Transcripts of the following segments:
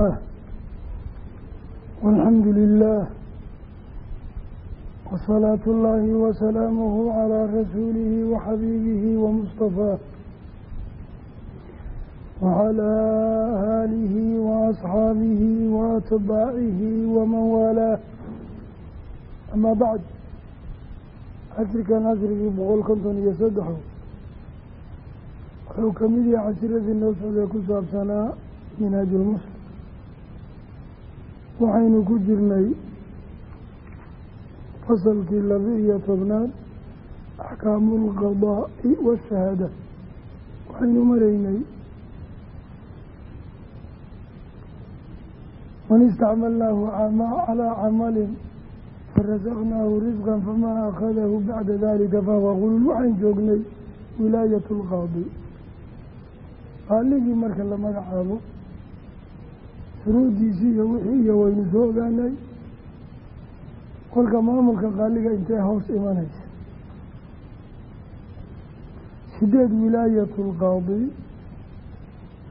ah walxamdu lilaah wasalaatu اllaahi wasalaamuhu calaa rasuulihi waxabiibihi wamustafaa wacalaa aalihi waasxaabihi waatbaacihi waman waalaa amaa bacd casirkan casrigii boqol konton iyo saddexo wuxuu ka mid yahay casiradii noo socdee ku saabsanaa minhaaj ulmuslim waxaynu ku jirnay fasalkii laba iyo tobnaad axkaamu lqadaa'i waashahaada waxaynu maraynay man istacmalnaahu calaa camalin farasaqnaahu risqan faman akhadahu bacda dalika fahuwa qulul waxaan joognay wilaayatu lqaadi. Qaaligii marka la magacaabo shuruuddiisii iyo wixii iyo waynu soo ogaanay kolka maamulka qaaliga intee hoos imanaysa? Sideed wilaayatu lqaadi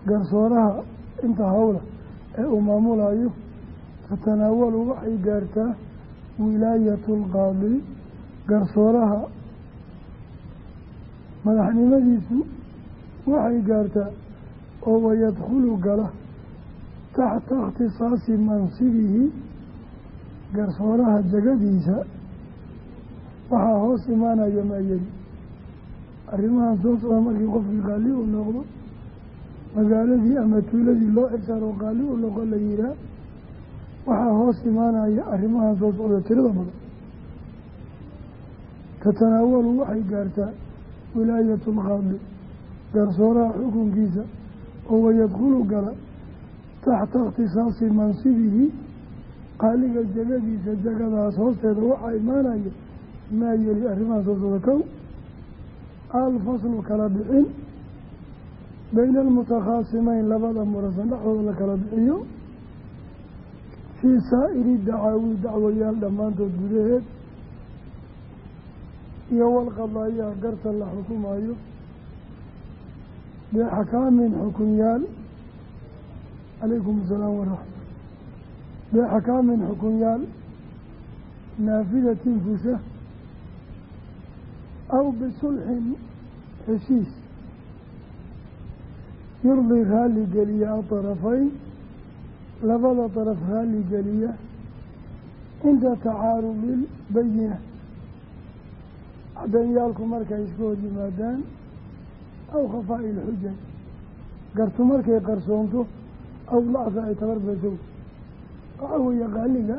garsooraha inta howla ee uu maamulayo tatanaawalu waxay gaartaa wilaayatu lqaadi garsooraha madaxnimadiisu waxay gaartaa oo wayadkhulu gala taxta ikhtisaasi mansibihi garsooraha jagadiisa waxaa hoos imaanaya maayeli arrimahan soo socda markii qofkii qaali u noqdo magaaladii ama tuuladii loo xilsaaro qaali u noqo la yihaa waxaa hoos imaanaya arrimahan soo socda tirada badan. Tatanaawalu waxay gaartaa wilaayatu lqaadi garsooraha xukunkiisa oo wayadkhulu gala taxta ikhtisaasi mansibihi qaaliga jagadiisa jagadaas hoosteeda waxaa imaanaya maa yeli arrimahan soo socda kow alfaslu kala bixin bayna almutakhaasimeyn labada murasan dhexdooda la kala bixiyo fii saa'iri dacaawi dacwayaal dhammaantood gudaheed iyo walqadaayaa garta la xukumayo bixakaamin xukunyaal calaykum asalaam waraxmat bixakaamin xukunyaal naafidatin fusha aw bisulxin heshiis yurdii raalli geliya aطarafayn labada daraf raalli geliya cinda tacaarudi lbayina cadanyaalku markay iska hor yimaadaan aw khafaa'i ilxujaj gartu markay qarsoonto aw lacsa ay tabar beesow waxaa weeye qaaliga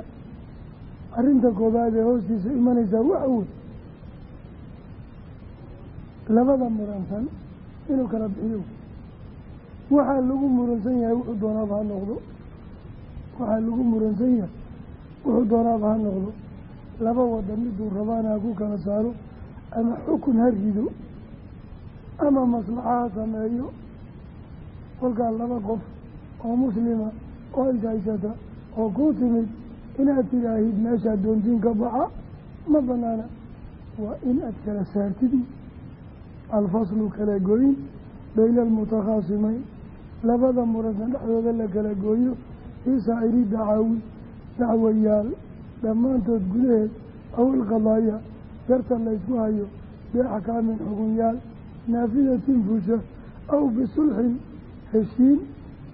arrinta koobaad ee hoostiisa imanaysaa waxa wey labada muransan inuu kala bixiyo. Waxaa lagu muransan yahay wuxuu doonaaba ha noqdo. Waxaa lagu muransan yahay wuxuu doonaaba ha noqdo. Laba wada miduu rabaana ha ku kala saaro ama xukun ha rido ama maslaxa ha sameeyo. Kolkaa laba qof oo muslima oo ishaysata oo kuu timid inaad tidaahid meeshaa doontiin ka baxa ma banaana. Waa in aad kala saartid alfaslu kala gooyin bayna almutakhaasimeyn labada muransan dhexdooda la kala gooyo fii saa'iri dacaawi dacwayaal dhammaantood gudaheed aw ilqadaaya garta laysku hayo biaxkaamin xukunyaal naafidatin fusha aw bisulxin heshiin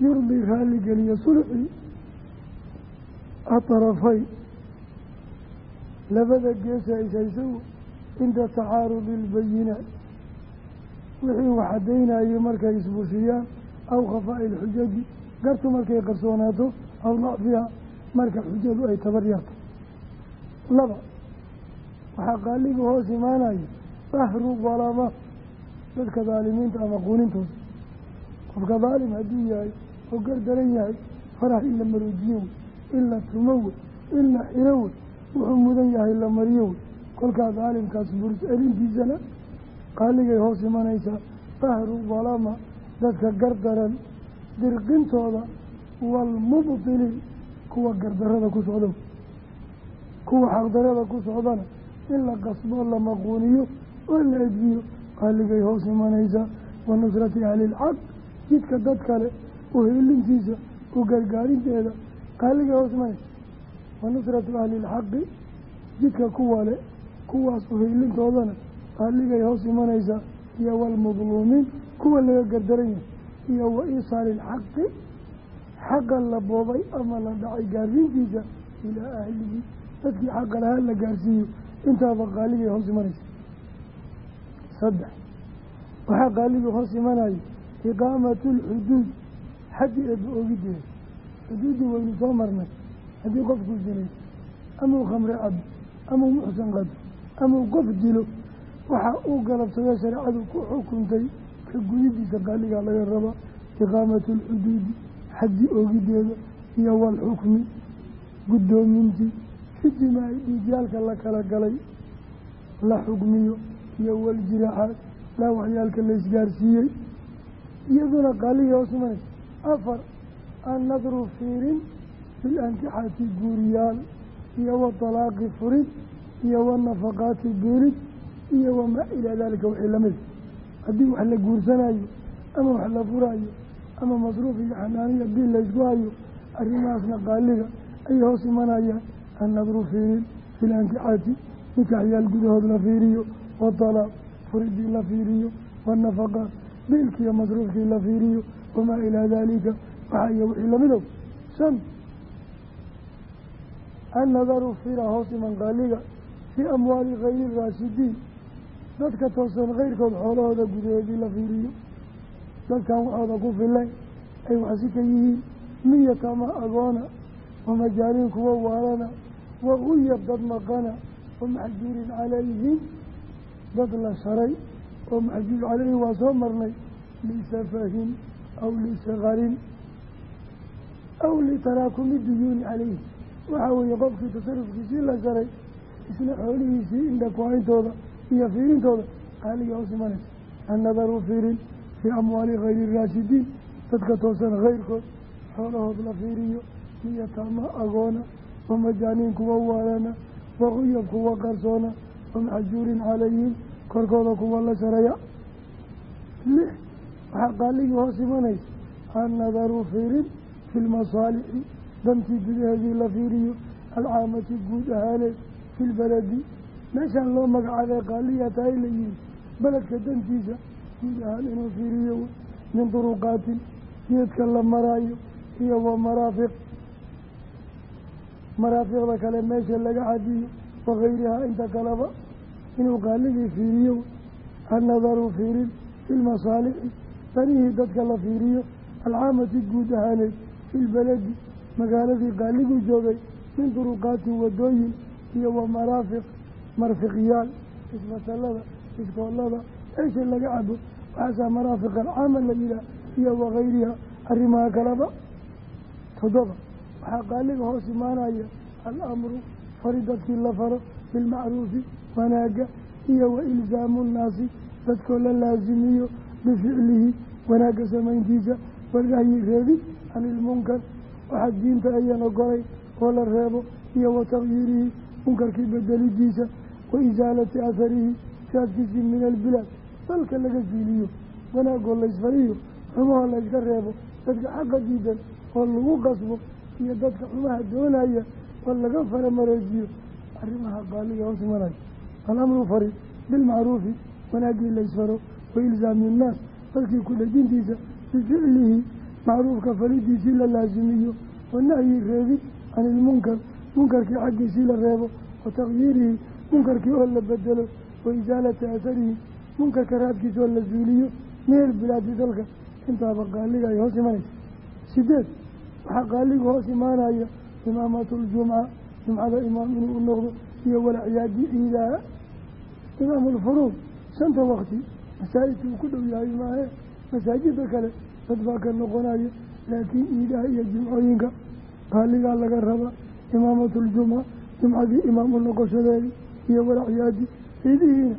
yurdii raalligeliya sulxi aطarafayn labada geesa ishaysagu cinda tacaarudi ilbayinaat wixii wax caddaynayo markay isbushiyaan aw khafaa'i ilxujaji gartu markay qarsoonaato aw dacfiha marka xujadu ay tabar yarto laba waxaa qaaliga hoos imaanaya dahru dalama dadka daalimiinta ama quunintooda qofka daalim hadduu yahay oo gar daran yahay farax in la maruujiyo wey in la tumo wey in la xiro wey wuxuu mudan yahay la mariyo. Wey kolkaa daalimkaas buris celintiisana qaaligay hoos imanaysaa dahru dalama dadka gar daran dirqintooda waalmubtiliin kuwa gardarada ku socdo. Kuwa xaqdarada ku socdana in la qasbo la maquuniyo oo la edbiyo qaaligay hoos imanaysaa wa nusrati ahlilxaq jidka dad kale uheelintiisa u gargaarinteeda qaaliga hoos imanaysa wa nusratu ahli ilxaqi jidka kuwa le kuwaas uheylintoodana qaaligay hoos imanaysaa iyo waalmadluumiin kuwa laga gardaran yahay iyo wa iisaali ilxaqi xaqa la boobay ama la dhacay gaarsiintiisa ilaa ahlihi dadkii xaqa lahaa la gaarsiiyo intaaba qaaligay hoos imanaysa saddex waxaa qaaligii hoos imanaya iqaamatu lxuduud xaddi eeba ogideeda xuduuddii waynu soo marnay haddii qofku zinay ama uu khamre cabo ama uu muxsan qado ama uu qof dilo waxa uu galabsadee shareecadu ku xukuntay ka gudidiisa qaaligaa laga rabaa iqaamatu lxuduudi xaddi ogideeda iyo walxukmi guddoomintii fidimaa dhiigyaalka la kala galay la xukmiyo iyo waljiraaxaad dhaawacyaalka la isgaarsiiyey iyaduna qaaligii hoos imanaysa afar annadru fiirin bilankixati guuriyaal iyo watalaaqi furid iyo wanafaqaati biirid iyo wamaa ilaa daalika wixii lamida haddii wax la guursanayo ama wax la furayo ama masruuf iyo xanaaniya bil laysku hayo arrimahaasna qaaliga ayay hoos imanayaan annadru fiirin bilankixati nikaxyaal gudahood la fiiriyo watalaaq furidii la fiiriyo wanafaqaat biilkiiyo masruufkii la fiiriyo wamaa ilaa daalika waxa iyo wixii lamidow shan annadaru fira hoos iman qaaliga fii amwaali kayri raashidiin dadka toosan keyrkood xoolahooda gudaheedii la fiiriyo dadkan waxooda ku filayn ay waxsi ka yihiin miyatama agoona wamajaaniin kuwa waalana waquyab dad maqana wamaxjuurin calayhim dad la sharay oo maxjuur caleyhi waa soo marnay lisafahin aw lisakarin aw litaraakumi duyuuni caleyhi waxaa weeye qofkii tasarufkiisii la sharay isna xoolihiisii indha ku-hayntooda iyo fiirintooda qaaliga hoos imanaysa annadaru fiirin fii amwaali kayri raashidiin dadka toosan khayrkood xoolahood la fiiriyo miyataama agoona wamajaaniin kuwa waalana waquyab kuwa qarsoona wamaxjuurin calayhim korkooda kuwa la shareeya lix waxaa qaaligii hoos imanaysa. Annadaru fiirin fi lmasaalixi dantii gudaheedii la fiiriyo. Alcaamati guud ahaaneed fi lbaladi meeshaan loo magacaabay qaaliya tahay la yihi beledka dantiisa guud ahaan inuu fiiriyo min duruqaatin. Geedka la maraayo iyo wa maraafiq. Maraafiqda kale meesha laga cadiyo wakayrihaa inta kaleba inuu qaaligii fiiriyo. Annadaru fiirin fi lmasaalixi danihii dadka la fiiriyo alcaamati guud ahaaneed fi lbaladi magaaladii qaaliguu joogay min duruqaatin wadooyin iyo wa maraafiq marfiqyaal isbatalada iskoolada eesha laga cabo waxaasaa maraafiq alcaama la yihaah iyo wakayriha arrimaha kaleba. Toddoba waxaa qaaliga hoos imaanaya alamru fari dadkii la faro bilmacruufi wanaagga iyo wa ilzaamu nnaasi dadkoo la laasimiyo bificlihi wanaagga samayntiisa walnahyi reebid can ilmunkar waxaa diinta ayan ogolay oo la reebo iyo wa takyiirihi munkarkii bedelidiisa wa isaalati atharihi saadkiisii min albilaad dalka laga siiliyo wanaagoo laysfariyo xumahoo layska reebo dadka xaqa diidan oo lagu qasbo iyo dadka xumaha doonaya oo laga faramareejiyo arrimaha qaaliga hoos imanaya alamru fari bilmacruufi wanaaggii laysfaro wa ilzaami innaas dadkii ku dhejintiisa bificlihi macruufka falidiisii la laasimiyo wanahyi reebid can ilmunkar munkarkii xaggiisii la reebo wa takyiirihi munkarkii oo la bedelo wa isaalati atharihi munkarka raadkiisa oo la zuuliyo meel bilaadi dalka intaaba qaaliga ay hoos imanaysa sideed waxaa qaaliga hoos imaanaya imaamatu ljumca jumcada imaam inuu u noqdo iyo walacyaadi ciidaha imaamu lfuruud shanta wakti masaajidka uu ku dhow yahay maahe masaajida kale dad baa ka noqonaya laakiin ciidaha iyo jumcooyinka qaaligaa laga rabaa imaamatu ljumca jumcadii imaam u noqoshadeedii iyo walacyaadi ciidihiina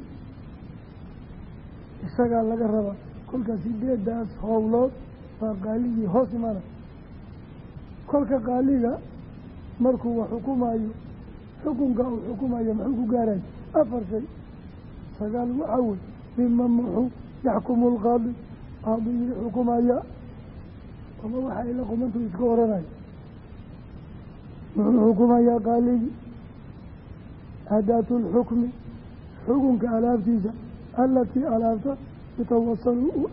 isagaa laga rabaa kolka sideedaas howlood baa qaaligii hoos imaanaya kolka qaaliga markuu wax xukumayo xukunka uu xukumayo muxuu ku gaaraya afar shay. Sagaal waxaa wey bima muxuu yaxkumu lqaadi qaadigii xukumaya. Ama waxa ay la qumantu iska oranayo wuxuu xukumayaa qaaligii adaatu lxukmi xukunka alaabtiisa alatii alaabta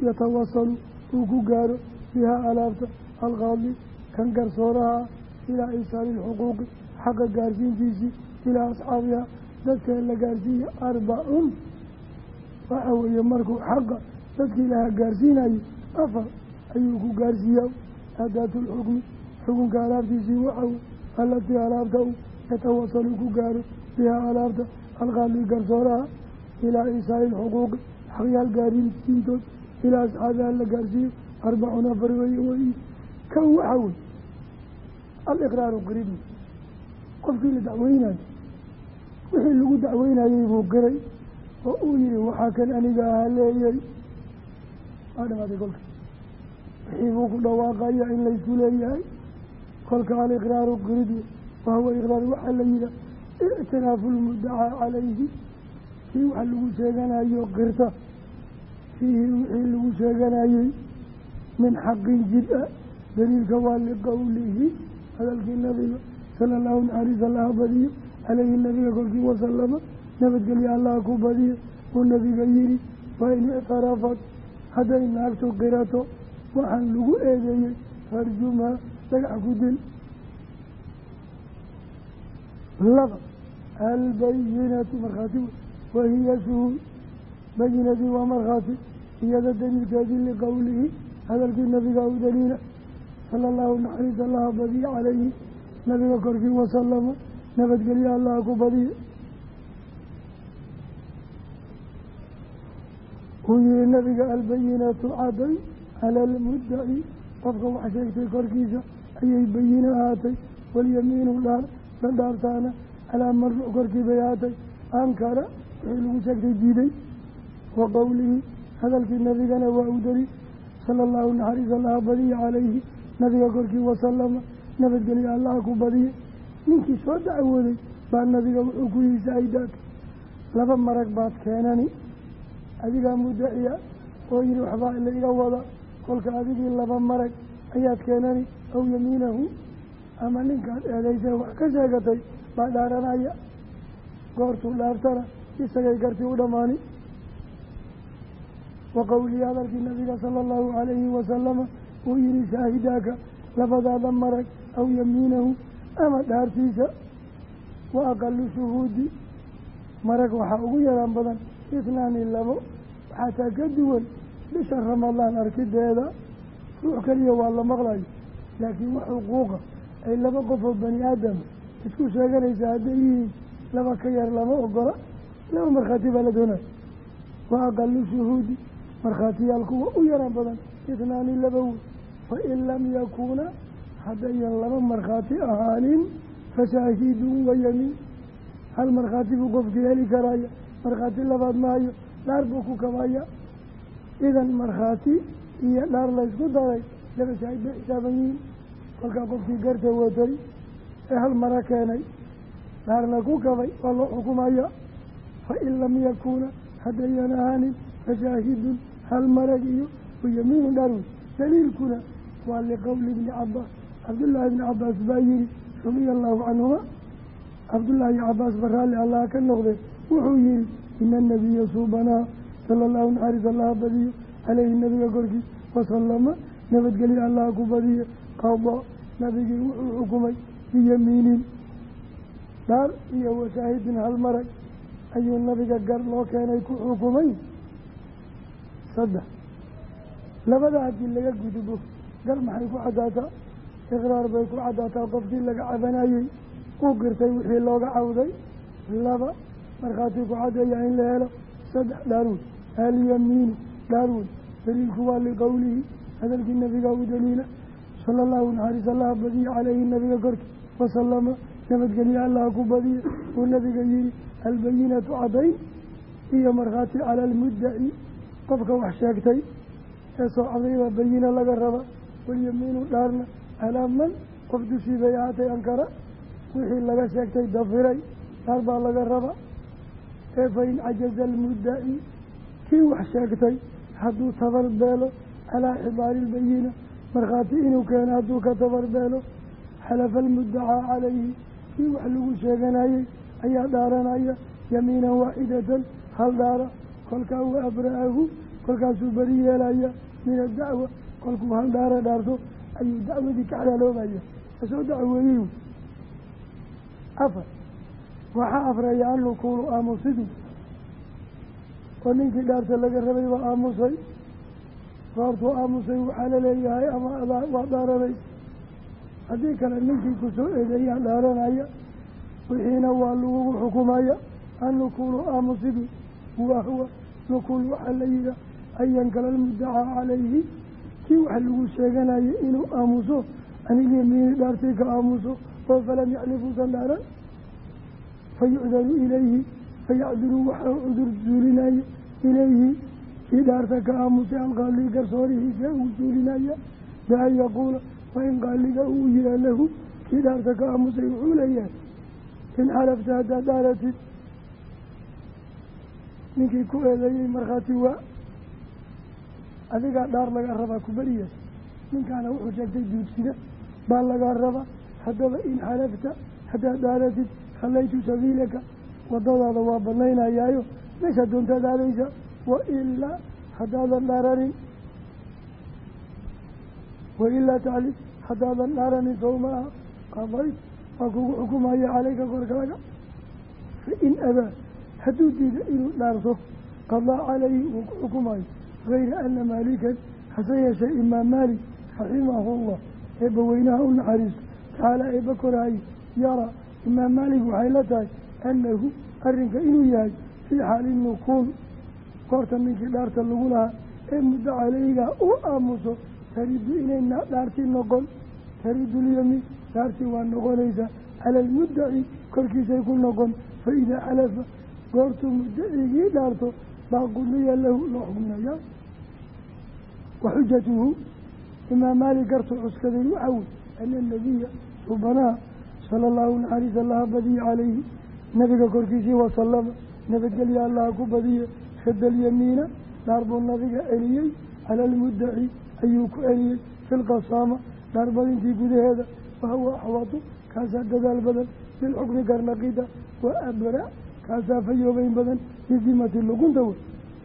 yatawasalu uu ku gaaro bihaa alaabta alqaadi kan garsooraha ilaa isaali lxuquuqi xaqa gaarsiintiisii ilaa asxaabiha dadka la gaarsiiya arbacun waxa weeye markuu xaqa dadkii laha gaarsiinayo afar ayuu ku gaarsiiyaa. Aadaatu lxukmi xukunka alaabtiisii waxaw alatii alaabta u yatawasalu ku gaaro bihaa alaabta alqaali garsooraha ilaa isaali lxuquuqi xaqyaal gaarsiintood ilaa asxaabiha la gaarsiiyo arbacun afar weye wey kan waxa wey aliqraaru qiribni qofkii la dacweynayo wixii lagu dacweynayey buu qiray oo uu yihi waxaa kan aniga aha leeyay. Waa dhamaatay kolka. Wixii buu ku dhawaaqaya in laysku leeyahay. Kolka aliqraaru qirid wahuwa iqraar waxaa la yihaa ictiraafu lmudacaa calayhi. Kii wax lagu sheeganayo qirta fiihi wixii lagu sheeganayey min xaqin jid ah daliilka waa liqowlihi hadalkii nabiga sala allahu naxariis allaha badiyo caleyhi nabiga kolkii wasalama nabadgelyo allaha ku badiyo uu nabiga yihi wain ictarafat hadday naagtu qirato waxaan lagu eedeeyey farjumaa dhagax ku dil. Laba albayinatu markhaati wahiya shuhuud bayinadii waa markhaati iyada daliilkeedii liqowlihi hadalkii nabiga u daliila sala allahu naxariis allaha badiya calayhi nabiga korkii wasalama nabadgelyo allaha ku badiya uu yihi nabiga albayinatu caday cala almuddaci qofka wax sheegtay korkiisa ayay bayino ahaatay walyamiinu la dhaartaana calaa marfuuc korkii bay ahaatay ankara wixii lagu sheegtay diiday. Wa qowlihi hadalkii nabigana waa u dali sala allahu naxariis allaha badiya calayhi. Nabiga korkii wasalama nabadgelyo allaha ku badiya ninkii soo dacwooday baa nabiga wuxuu ku yihi saahidaaka laba marag baad keenani adigaa muddaciya oo yihi waxbaa la iga wada kolka adigii laba marag ayaad keenani aw yamiinahu ama ninkaad eedaysay wax ka sheegatay baa dhaaranaya goortuu dhaartana isagay gartii u dhammaani. Wa qowlii hadalkii nabiga sala allahu calayhi wasalama uu yihi shaahidaaka labadaada marag aw yamiinahu ama dhaartiisa wa aqalu shuhuudi marag waxaa ugu yaraan badan isnaani labo xataa ka duwan bisha ramadaan arkideeda ruux keliya waa la maqlayo laakiin wax xuquuqa ay laba qof oo bani aadama isku sheeganaysa hadday yihiin laba ka yar lama ogola laba markhaati baa la doonaya wa aqalu shuhuudi markhaatiyaal kuwa u yaraan badan isnaani laba wey fa in lam yakuuna haddayan laba markhaati ahaanin fashaahidun wayamiin hal markhaati buu qofkii heli karaya markhaati labaad maayo dhaar buu ku kabaya idan markhaati iyo dhaar laysku daray laba shaahid bay xisaaban yihiin. Kolkaa qofkii garta watay ee hal mara keenay dhaarna ku kabay waa loo xukumaya fa in lam yakuuna haddayan ahaanin fashaahidun hal marag iyo wayamiinu dhaar wey daliilkuna waa liqowli ibni cabaas cabdullaahi ibni cabaas baa yihi radia allahu canhuma cabdullaahi iyo cabaas ba raalli allaha ka noqdee wuxuu yihi ina anabiya suubanaa sala allahu naxariis allaha badiyo caleyhi nabiga korkii wasalama nabadgelyo allaha ku badiyo qada nabigii wuxuu xukumay biyamiinin dhaar iyo washaahidin hal marag ayuu nabiga gar loo keenay ku xukumay saddex labada haddii laga gudbo gar maxay ku caddaataa iqraar bay ku caddaataa qofkii laga cabanayey uu girtay wixii looga cawday laba markhaati ku caddeeya in la helo saddex dhaarwood alyamiinu dhaarwood daliilku waa liqowlihi hadalkii nabiga u daliila sala allahu naxariis allaha badiya caleyhi nabiga korkii wasalama nabadgelye allaha ku badiya. Uu nabiga yihi albayinatu caddayn. Iyo markhaati cala almuddaci qofka wax sheegtay ee soo cadayba bayina laga raba walyamiinu dhaarna calaa man? Qof dushii ahaatay ankara wixii laga sheegtay dafiray dhaar baa laga raba ee fa in cajaza almuddaci kii wax sheegtay hadduu tabar beelo calaa xibaari ilbayina markhaati inuu keeno hadduu ka tabarbeelo xalafa almuddacaa calayhi kii wax lagu sheeganayey ayaa dhaaranaya yamiinan waaxidatan hal dhaara kolkaa wa abra'ahu kolkaasuu beri yeelaya min adacwa kolkuu hal dhaara dhaarto ayuu dacwadii ka xalaaloobaya ka soo dacweeyey afar waxaa afreeya alnukuulu aamusidu oo ninkii dhaarta laga rabay waa aamusay. Goortuu aamusay waxaa la leeyahay ama waa dhaaranay haddii kale ninkii ku soo eedeeyaa dhaaranaya wixiina waa lagugu xukumaya. Annukuulu aamusidu huwa huwa nukuul waxaa la yihaa an yankala almuddacaa calayhi. Kii wax lagu sheeganaya inuu aamuso anigii miini dhaartay ka aamuso oo falam yaclif uusan dhaaran fayucdaru ilayhi fayacduru waxaa cudur zuulinaya ilayhi kii dhaarta ka aamusay alqaali garsoorihiisa uu zuulinaya bian yaquula waa in qaaliga uu yihaa lahu kii dhaarta ka aamusay wuxuu leeyahay in xalafta haddaad dhaaratid ninkii ku eedeeyey markhaati waa adigaa dhaar laga rabaa ku beriya ninkaana wuxuu sheegtay duudsida baa lagaa rabaa haddaba in xalafta haddaad dhaaratid khallaytu sabiilaka wadadaada waa banaynayaayo meeshaa doontaad aadaysa wa ilaa haddaadan dhaaranin wa ilaa taclif haddaadan dhaaranin sowma aha qadayt waa kugu xukumaya caleyka korkaaga. Fa in abaa hadduu diida inuu dhaarto qadaa calayhi wuu ku xukumayo gayra ana maalikan hase yeeshee imaam maalik raximahullah eebba weynaha u naxariisto tacaala eebba koraayo yaraa imaam maalik waxay la tahay annahu arrinka inuu yahay fii xaali nukuul goorta ninkii dhaarta lagu lahaa ee muddo caleygaa u aamuso taridu inayna dhaartii noqon. Taridu lyamiin dhaartii waa noqonaysaa cala almuddaci korkiisay ku noqon. Fa idaa xalafa goortuu muddacigii dhaarto baa qudiya lahu loo xugnayaa wa xujatuhu imaam maalik gartuu cuskaday waxaa wey ana nabiya subanaha sala allahu naxariis allaha badiye calayhi nabiga korkiisii wasalama nabadgelya allaha ku badiye shadda alyamiina dhaar buu nabiga celiyey. Cala almuddaci ayuu ku celiyey. Fi lqasaama dhaarbadintii gudaheeda. Wahuwa axwatu kaasaa dadaal badan. Bilxukmi garnaqida wa abra kaasaa fayoobeyn badan. Bidimati lugunta wey.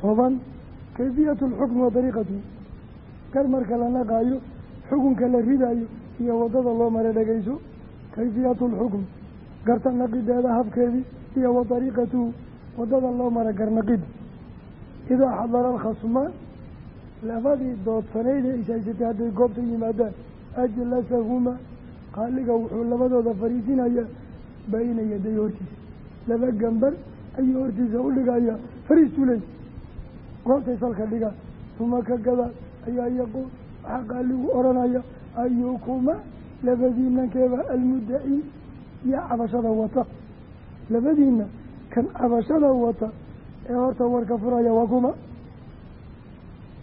Toban kayfiyatu lxukmi wa dariiqatuhu gar marka la naqaayo xukunka la ridaayo iyo waddada loo mara dhegayso kayfiyatu lxukm garta naqideeda habkeedii iyo wa dariiqatuhu waddada loo mara garnaqida idaa xadara alkhasmaan labadii doodsanayda ishaysatay hadday goobta yimaadaan ajlasahuma qaaliga wuxuu labadooda fariisinayaa bayna yaday hortiisa laba gambar ayuu hortiisa u dhigaya fariistuu leey goobtay salka dhigaan uma ka gadaal ayaa yaquul waxaa qaaligu odhanaya ayukuma labadiinankeeba almuddaci yaa cabashada wata. Labadiina kan cabashada wata ee horta warka furaya waa kuma.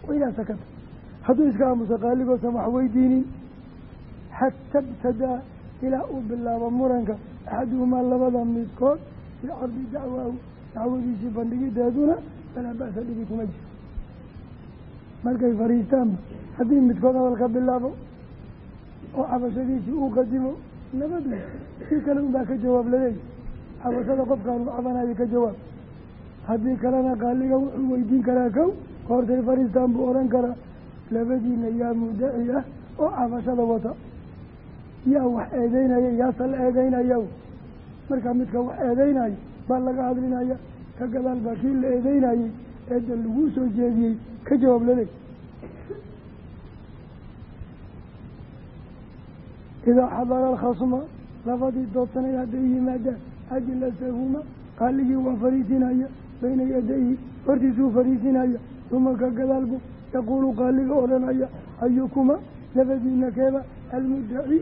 Waidaa sakata. Hadduu iska aamusa qaaligoosan wax weydiinin. Xata ibtadaa ilaa uu bilaabo muranka axaduhumaa labada midkood fii cardi dacwaahu dacwadiisii bandhigideeduna falaa ba'sa dhibi kuma jiro. Markay fariistaanba haddii midkood hadalka bilaabo oo cabashadiisii uu qadimo nabadu si kale unbaa ka jawaab laleeyahy cabashada qofkaan u cabanayo ka jawaab. Haddii kalena qaaliga wuxuu weydiin karaa kow hortay fariistaan buu odhan karaa labadiina yaa muddaci ah oo cabashada wata. Yaa wax eedeynaya yaase la eedeynaya. Markaa midka wax eedeynayo baa laga hadlinaya ka gadaal baa kii la eedeynayey eedda laguu soo jeediyey ka jawaab idaa xadara alkhasma labadii doodsanay hadday yimaadaan ajlasahuma qaaligii waa fariisinaya bayna yadayhi hortiisuu fariisinaya uma ka gadaalbu yaquulu qaaliga odhanaya ayukuma labadiina keeba almuddaci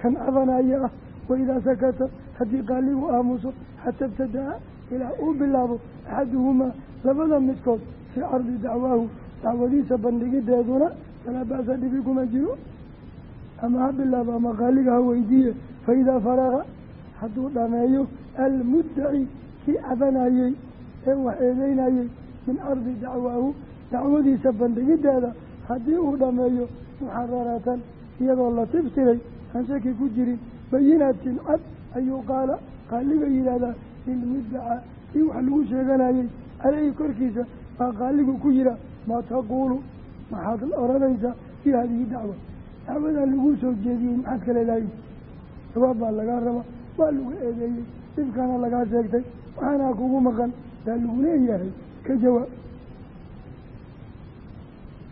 kan cabanaya ah waidaa sakata haddii qaaligu aamuso xata ibtadaa ilaa uu bilaabo axaduhumaa labada midkood fii cardi dacwaahu dacwadiisa bandhigideeduna falaa ba'sa dhibi kuma jiro ama ha bilaabo ama qaaliga ha weydiiye faidaa faraqa hadduu dhameeyo almuddaci kii cabanayey ee wax eedeynayey min cardi dacwaahu dacwadiisa bandhigideeda haddii uu dhameeyo muxararatan iyadoo la tiftiray aan shaki ku jirin bayinatin cad ayuu qaala qaaliga yidhaahdaa lilmuddaca kii wax lagu sheeganayey caleyhi korkiisa baa qaaligu ku yihaa maa taquulu maxaad odhanaysaa fii hadihi dacwa dacwadaa lagu soo jeediyey maxaad ka leedahay? Jawaab baa lagaa raba waa lagu eedeeyey. Dhibkana lagaa sheegtay waxaanaa kugu maqan daa lagu leeyahay. Ka jawaab.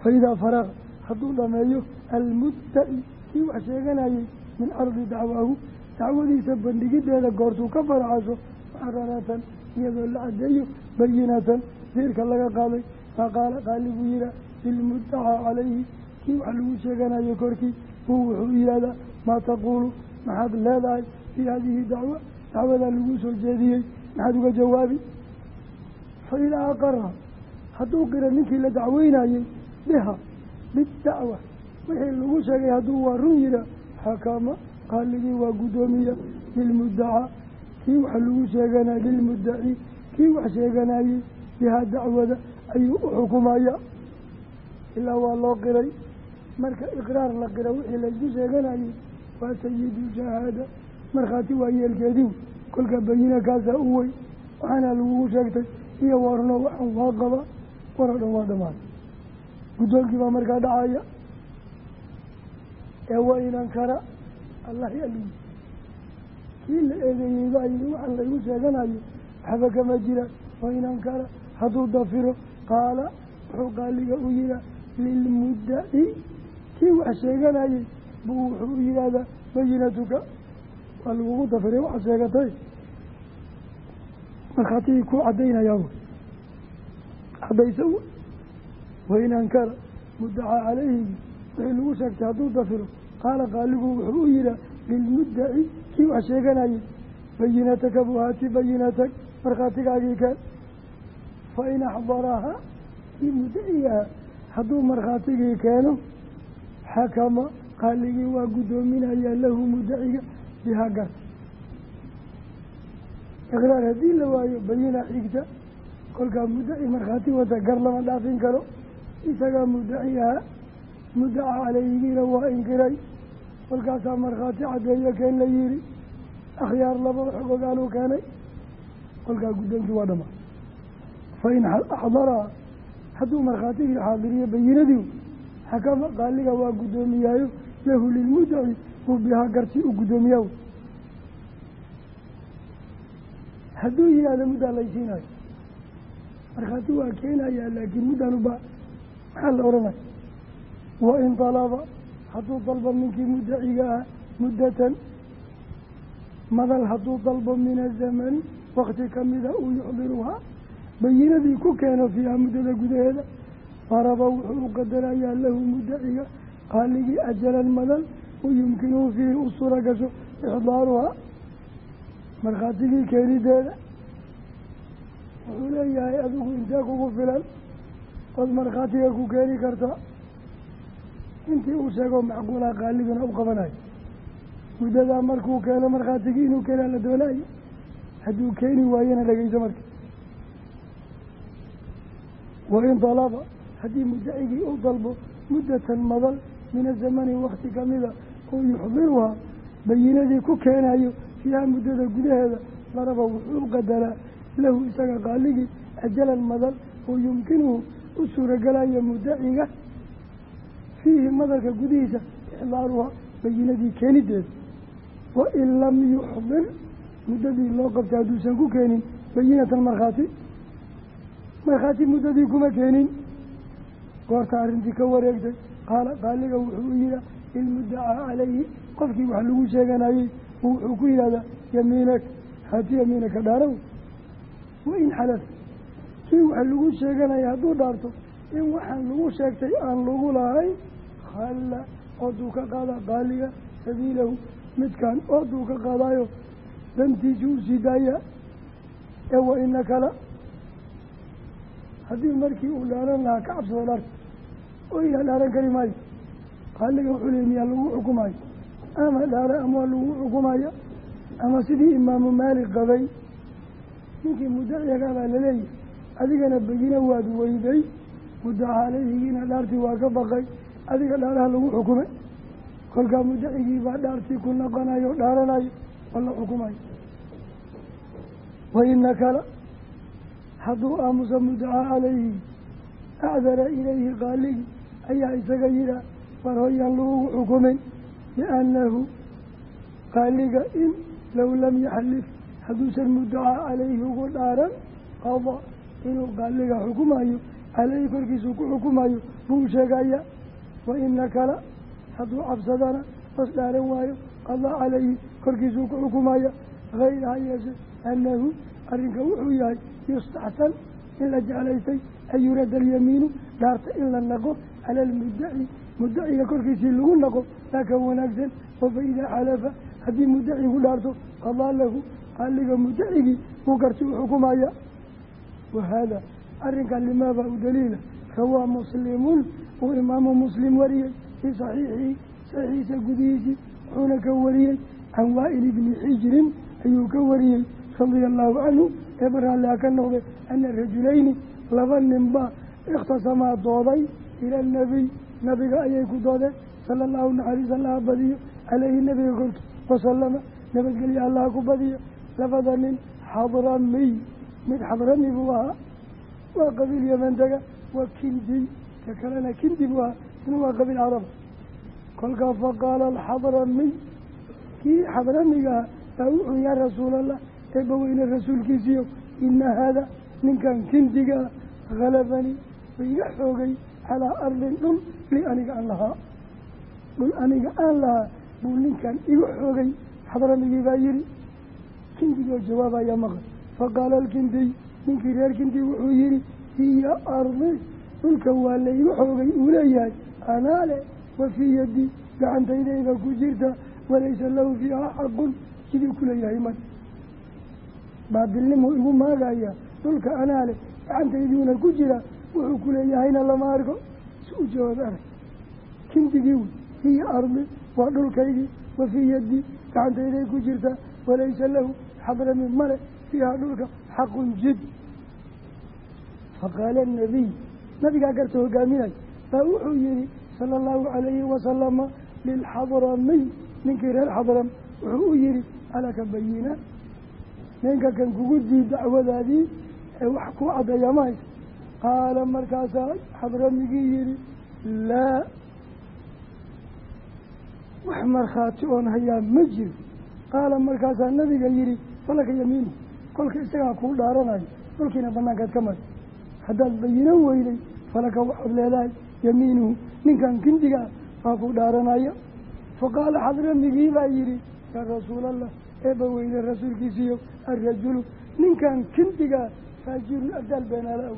Fa idaa faraqa hadduu dhameeyo almuddaci kii wax sheeganayey min cardi dacwaahu dacwadiisa bandhigideeda goortuu ka faraxasho muxararatan iyadoo la cadeeyo bayinatan diirka laga qaaday maa qaala qaaligu yihaa lilmuddacaa calayhi kii wax lagu sheeganayo korkii uu wuxuu yihahdaa maa taquulu maxaad leedahay fii hadihi dacwa? Dacwadaa lagu soo jeediyey maxaad uga jawaabi? Fa idaa aqara hadduu qira ninkii la dacweynayey biha bidacwa wixii lagu sheegay hadduu waa run yihaa xakama qaaligii waa guddoomiya lilmuddacaa kii wax lagu sheeganay lilmuddaci. Kii wax sheeganayey bihaa dacwada ayuu u xukumaya ilaa waa loo qiray marka iqraar la qira wixii laysku sheeganayey waa sayidu shahaada markhaati waa yeelkeediw kolka bayina kaasaa u wey waxaana lagugu sheegtay iyo warno waxaan waa qaba waroo dhan waa dhamaan. Guddoonkii baa markaa dhacaya. Ee waa inan kara allahi aliyi kii la eedeeyey baa yidhi waxaan laygu sheeganayo waxba kama jira inan kara. Hadduu dafiro qaala wuxuu qaaliga u yihaa lilmuddaci kii wax sheeganayey buu wuxuu u yidhaahdaa bayinatuka waa lagugu dafiray waxaad sheegatay. Markhaatigii ku caddaynayaa w caddaysa w wain ankara muddacaa calayhigi wixii lagu sheegtay hadduu dafiro qaala qaaligu wuxuu u yihaa lilmuddaci kii wax sheeganayey bayinataka buu haati bayinatag markhaatigaagii keen fa in axdaraha kii muddacigaha hadduu markhaatigii keeno xakama qaaligii waa guddoominayaa lahu muddaciga bihaa garta iqraar haddii la waayo bayina xigta kolkaa muddaci markhaati wata gar lama dhaafin karo. Isagaa muddaci ahaa muddaca caleyhigiina waa inkiray. Kolkaasaa markhaati caddeeyo keen la yihi akhyaar labada xogogaaluu keenay. Kolkaa guddoonkii waa dhamaa. Fa in axdaraa hadduu markhaatigii xaadiriyo bayinadii xakama qaaliga waa guddoomiyaayo lahu lilmuddaci uu bihaa garti u guddoomiyaa hadduu yihahdo muddaa laysiinayo markhaati waa keenayaa laakiin muddan uba maxaa la odhanaya wain dalaba hadduu dalbo ninkii muddaciga ah muddatan madal hadduu dalbo min azamani wakti kamida uu yuxdiruhaa bayinadii ku keeno fiiha muddada gudaheeda faraba wuxuu u qadarayaa lahu muddaciga qaaligii ajalan madal u yumkinuhu fiihi u suura gasho ixdaaruhaa markhaatigii keenideeda wuxuu leeyahay adigu intee kugu filan ood markhaatiga ku keeni karta intii uu sheego macquulaa qaaliguna u qabanayo. Muddadaa markuu keeno markhaatigii inuu keenaa la doonayo hadduu keeni waayana dhegeyso marka. Wain dalaba haddii mudacigii u dalbo muddatan madal min azamani wakti kamida uu yuxdiruhaa bayinadii ku keenayo fiiha muddada gudaheeda laraba wuxuu qadaraa lahu isaga qaaligii ajalan madal oo yumkinuhu u suuragalayo mudaciga fiihi madalka gudihiisa ixdaaruhaa bayinadii keenideeda wain lam yuxdir muddadii loo qabtay hadduusan ku keenin bayinatan markhaati markhaati muddadii kuma keenin goorta arrintii ka wareegtay qaala qaaliga wuxuu yihaa ilmuddacaa calayhi. Qofkii wax lagu sheeganayey wuxuu ku yidhahdaa yamiinak haati yamiinaka dhaaraw wain xalaf kii wax lagu sheeganaya hadduu dhaarto in waxaan lagu sheegtay aan lagu lahayn khalla ooduu ka qaadaa qaaliga sabiilahu midkaan ooduu ka qaadaayo dantiisi u sii daaya ee kala haddii markii uu dhaaran lahaa ka cabsado dhaarta oo ilaa dhaaran kari maayo qaaliga wuxuu leey miyaa lagu xukumayo ama dhaara ama waa lagu xukumaya ama sidii imaamu maalik qabay ninkii muddaciyagaa baa laleeyahy adigana begina waad weyday muddaca aleyhigiina dhaartii waa ka baqay adiga dhaaraha lagu xukumay kolkaa mudacigii baa dhaartii ku noqonayo dhaaranayo oo la xukumayo wa ina kala hadduu aamusa mudacaa calayhi acdara ilayhi qaaligi ayaa isaga yidhaah war hoyaan lagugu xukumin liannahu qaaliga in low lam yaxlif hadduusan mudacaa calayhi ugu dhaaran qada inuu qaaliga xukumayo caleyhi korkiisuu ku xukumayo buu sheegaya wa ina kala hadduu cabsadana bas dhaaran waayo qadaa calayhi korkiisuu ku xukumaya hayra ha yeeshe annahu arrinka wuxuu yahay yustaxsan in la jeclaystay an yurada alyamiinu dhaarta in la naqo cala almudaci mudaciga korkiisii lagu naqo laakan wanaagsan oo fa idaa xalafa haddii mudacigu dhaarto qadaa lahu qaaliga mudacigii uu garti u xukumaya wahaada arrinkan limaaba u daliila rawaa muslimun uu imaamu muslim wariyey fii saxiixihi saxiixiisa gudihiisii wuxuuna ka wariyey can waa'il ibni xijrin ayuu ka wariyey radia allahu canhu ee baraallia ka noqday ana rajulayni laba ninbaa ikhtasamaa dooday ila anabiy nabiga ayay ku doodeen sala allahu naxariis allaha badiyo caleyhi nabiga korki wasalama nabadgelya allaha ku badiyo labada nin xadramiy mid xadrami buu ahaa waa qabiil yeman dega waa kindi ka kalena kindi buu ahaa isna waa qabiil carab kolkaa faqaala alxadramiy kii xadramigaha baa wuxuu yaa rasuulallah eebba weyne rasuulkiisiiyo ina haada ninkan kindigaa halabanii waiga xoogay calaa ardin dhul li aniga aan lahaa dhul aniga aan lahaa buu ninkan igu xoogay xadramigii baa yihi kindigoo jawaabaya maqal faqaala alkindiy ninkii reer kindi wuxuu yihi hiya ardi dhulka waa laygu xoogay uu leeyahay anaa le wa fii yaddi gacantaydayda ku jirta walaysa lahu fiiha xaqun sidii kuleeyahay man baabilnimuu igu maagaya dhulka anaa le gacantaydiuna ku jira wuxuu kuleeyahayna lama arko si u jawaab arag. Kindigii wey hiya ardi waa dhulkaygii wa fii yaddi gacantayday ku jirta walaysa lahu xadrami male fiiha dhulka xaqun jid. Faqaala anabiy nabigaa garta hogaaminay baa wuxuu yihi sala allahu calayhi wasalama lilxadramiy ninkii reer xadram wuxuu u yihi alaka bayina ninka kan kugu dii dacwadaadii ee wax ku caddeeya ma haysa qaala markaasaa xadramigii yihi laa wax markhaati oon hayaa ma jiro qaala markaasaa nabiga yihi falaka yamiinu kolka isagaa kuu dhaaranayo dhulkiina banaankaad ka mari haddaad bayino weyday falaka waxaad leedahay yamiinuhu ninkan kindigaa waa ku dhaaranaya faqaala xadramigii baa yidhi yaa rasuulallah eebba weyne rasuulkiisiiyo arajulu ninkan kindigaa faajirun abdaal beenaala aw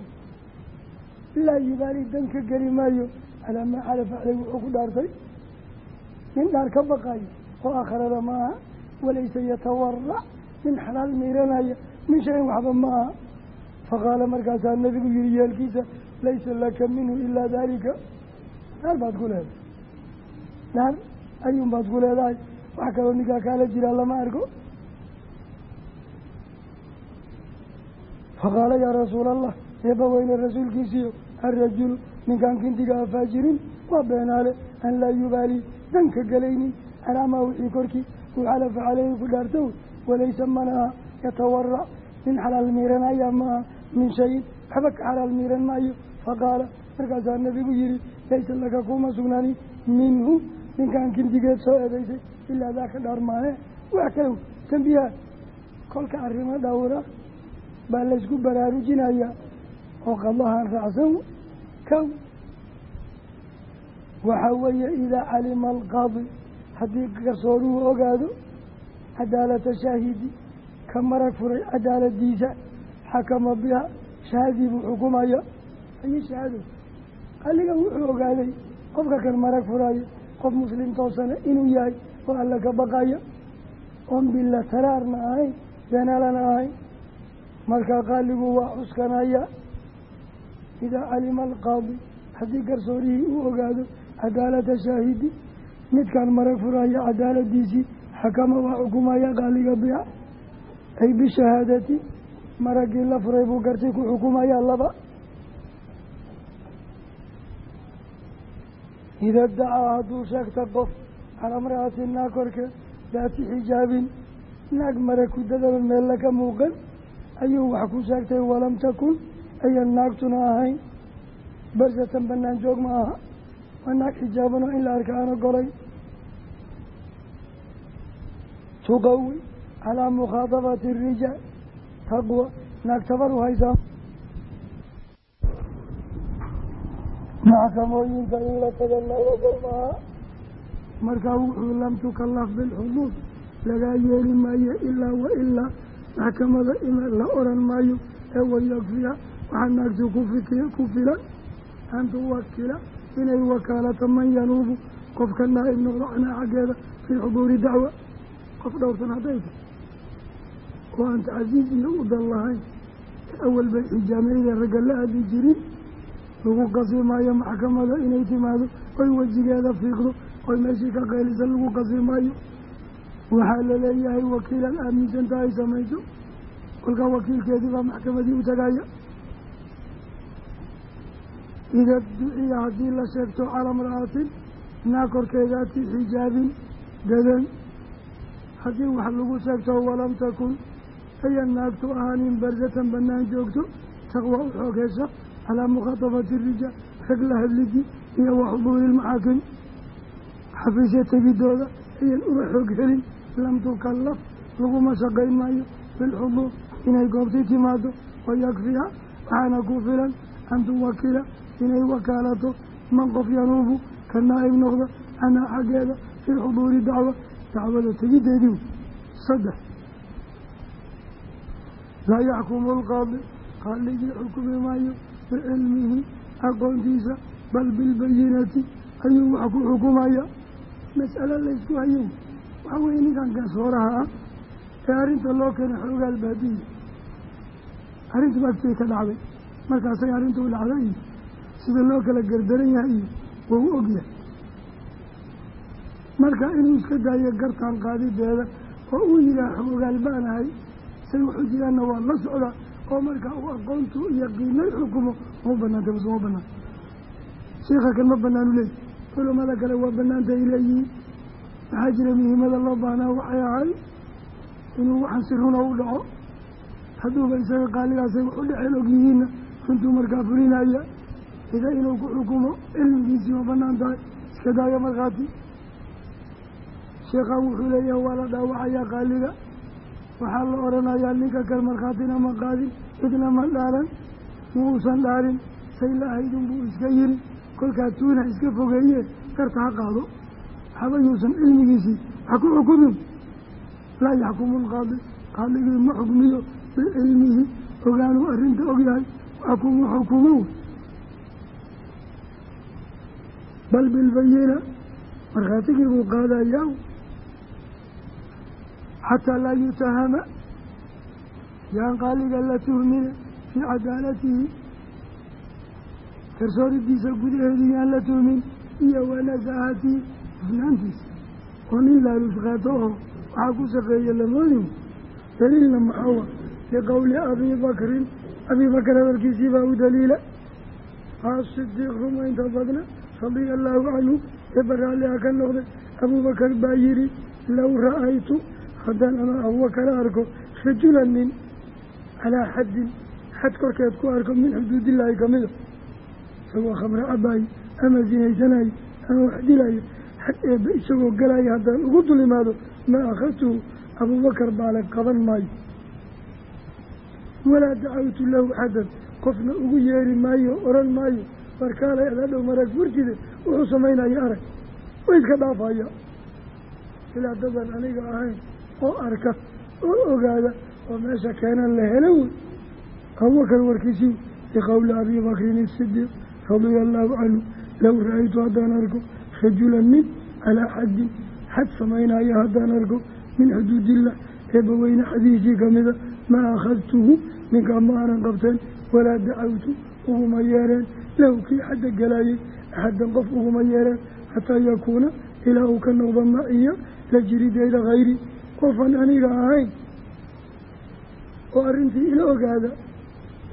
laa yubaali dan ka geli maayo. Calaa maa xalafa caleyh wuxuu ku dhaartay. Nin dhaar ka baqayo oo aakharada ma aha. Walaysa yatawarac nin xalaal miiranaya min shayin waxba ma aha. Faqaala markaasaa nabigu yihi yeelkiisa laysa laka minhu ilaa daalika. Dhaar baad ku leedahay. Dhaar ayuun baad ku leedahay. Wax kaloo ninkaa kaala jiraa lama arko faqaala yaa rasuula allah eebba weyne rasuulkiisiiyo arajulu ninkaan kindiga afaajirin waa beenaale an laa yubaali danka galaynin calaamaa wixii korkii uu xalafa caleyhi ku dhaartow walaysa manaha yatawarac nin xalaal miiranaya maaha min shayin waxba ka xalaal miiran maayo faqaala markaasaa nabigu yihi laysa laka kuma sugnaanin minhu ninkaan kindigeed soo eedaysay ilaa daaka dhaar maahe wax kalow tambiyaha kolka arrimo dhowra baa laysku baraarujinayaa oo qadahan raacsan kow waxaa weeye idaa calima alqaadi haddii garsooruhu ogaado cadaalata shaahidi ka marag furay cadaaladiisa xakama biha shahaadii buu xukumaya. Ayi shahaado aligan wuxuu ogaaday qofka kan marag furaayo qof muslim toosana inuu yahay oo alla ka baqaya oon bila taraarna ahayn beenaalana ahayn markaa qaaligu waa cuskanaya idaa calima alqaadi haddii garsoorihii uu ogaado cadaalata shaahidi midkaan marag furaya cadaaladiisii xakama waa xukumaya qaaliga biha ay bishahaadati maraggii la furay buu gartay ku xukumayaa laba ida dacaa hadduu sheegta qof calaa mra'atin naag korkeed daati xijaabin naag mare ku dadaba meella ka muuqan ayuu wax ku sheegtay walam takun ayan naagtuna ahayn barsatan banaan joog ma aha. Waa naag xijaabanoo in la arka aan tuqawi calaa mukhaadabati arijaal taqwa naag tabar u haysaa maxkamooyinka in la taga la ogol maaha markaa wuxuu lam tukalaf bilxuduud lagaa yeeli maayo ilaa wa ilaa maxkamada in la oran maayo ee wayakfiya waxaa naagtu ku filan. An tuwakila inay wakaalata man yanuubu. Qofka naa-ib noqdo canaa xaggeeda fii xuduuri dacwa. Qof dhowrsan hadday tahay. Oo aan tacasiis iyo u dan lahayn. Awal bay xijaameyda ragga la hadli jirin. Lagu qasi maayo maxkamada inay timaado oy wejigeeda fiiqdo oy meeshii ka qaylisan lagu qasi maayo waxaa la leeyahay wakiilan aaminsanta ay samayso. Kolkaa wakiilkeedii baa maxkamadii u tagaya ida duciya haddii la sheegto calaa mra'atin naa korkeedaati xijaabin dadan haddii wax lagu sheegto walam takun ayan naagtu ahaanin barzatan banaan joogto taqwa u xoog hesha calaa mukhatabati rijaal rag la hadlidii iyo wa xuduuri ilmaxaakim xafiisya tegidooda ayan uga xoog helin lam tukallaf laguma shaqayn maayo bilxuduur inay goobtii timaado wayakfiha waxaana ku filan an tuwakila inay wakaalato man qof yanuubu ka naa-ib noqda canaa xaggeeda fii xuduuri dacwa dacwada tegiddeedii saddex. Laa yaxkumu alqaadi qaaligii xukumi maayo bicilmihi aqoontiisa bal bilbayinati ayuu wax ku xukumaya. Mas'alo laysku hayo waxaa weeye ninkan gaasooraha ah ee arrinta loo keenay xoogaal baadiya arrintu agtay ka dhacday. Markaasay arrintu u dhacday sida loo kala gardaran yahay iyo wau ogyahay marka inuu iska daayo gartaan qaadideeda oo uu yihaah xoogaal baanahay say waxu jiraanna waa la socdaa oo marka uu aqoontu yaqiinay xukumo uma banaantay mase uma banaan shiika kan ma banaanu leey culamada kale waa banaanta ay leeyihiin. Maxaa jira muhiimada loo baahnaa waxay ahay inuu waxaan si runa u dhaco. Hadduuba isaga qaaligaasay wax u dhexeel og yihiinna runtuu markaa fulinaya ida inuu ku xukumo cilmigiisii ma bannaan tahay iska daayo markhaati. Sheekhaa wuxuu leeyahay waa la dhaawacayaa qaaliga. Waxaa la odhanayaa ninka kal markhaatina ma qaadin cidna ma dhaaran muusan dhaarin say la ahaydun buu iska yiri. Kolkaa tuuna iska fogeeye garta ha qaado. Waxba yuusan cilmigiisii wax ku xukumin laa yaxkumu lqaadi qaadigii ma xukmiyo bicilmihi ogaanuu arrinta ogyahay kuma xukumo bal bilbayina markhaatigii buu qaadayaa xataa laa yutahama yaan qaaliga la tuhmine fii cadaalatihi. Garsooridiisa gudaheedii yaan la tuhmin iyo wanasahatihi hufnaantiisa. Oo nin laaluus qaato oo waxaa ku shaqeeya lamoodin daliilna maxawa liqowli abii bakrin. Abii bakr hadalkiisii baa u daliila. Asidiiq rumaynta badna radia allaahu canhu eeba raalliha ka noqday abuubakar baa yihi low ra'aytu haddaan ama abubakar arko rajulan nin calaa xaddin xad korkeed ku arko min xuduudillaahi kamida isagoo khamre cabaayo ama sinaysanayo ama wax dilayo xad eebba isagoo galaya haddaan ugu dul imaado maa akhadtuhu abuubakar baale qaban maayo walaa dacawtu lahu xadan qofna ugu yeeri maayo oran maayo warkaalay adadhow marag furtide wuxuu samaynayo arag. Way iska dhaafaya. Ilaa dadan aniga ahayn oo arka oo ogaada oo meesha keenan la helo wey abubakar warkiisii biqowli abii bakrin isidiiq radia allaahu canhu low ra'aytu haddaan arko rajulan nin calaa xaddin xad samaynaya haddaan arko min xuduudillah. Eebbaweyne xadiisii kamida maa akhadtuhu ninkaa ma aanan qabteen walaa dacawtu uguma yeereen lahu kii xadda galayay axaddan qof uguma yeereen xataa yakuuna ilaa uu ka noqdo maciya la jirideeda hayri qofan aniga ahayn oo arrintii ila ogaada